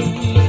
You.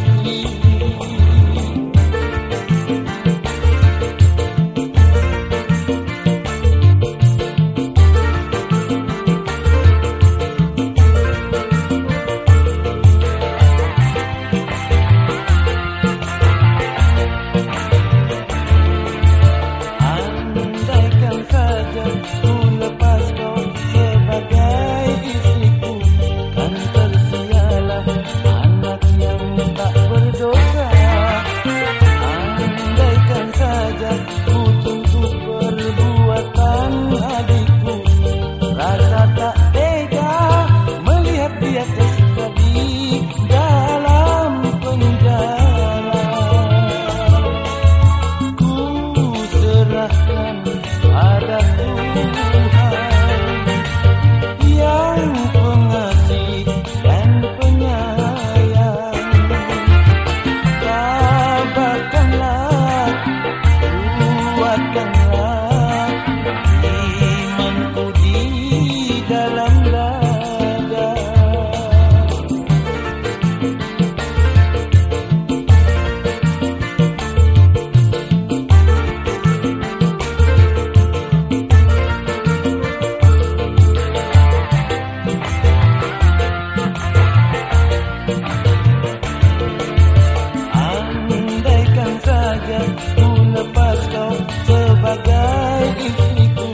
lepas kau sebagai istriku.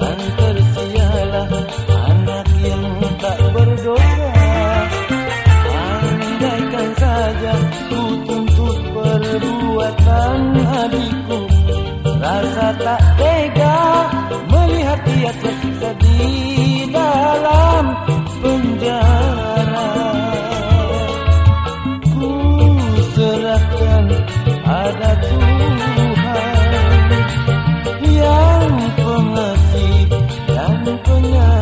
Kan tersialah anak yang tak berdoa Andaikan saja ku tuntut perbuatan adikku. Rasa tak tega melihat dia tersisa diri dunia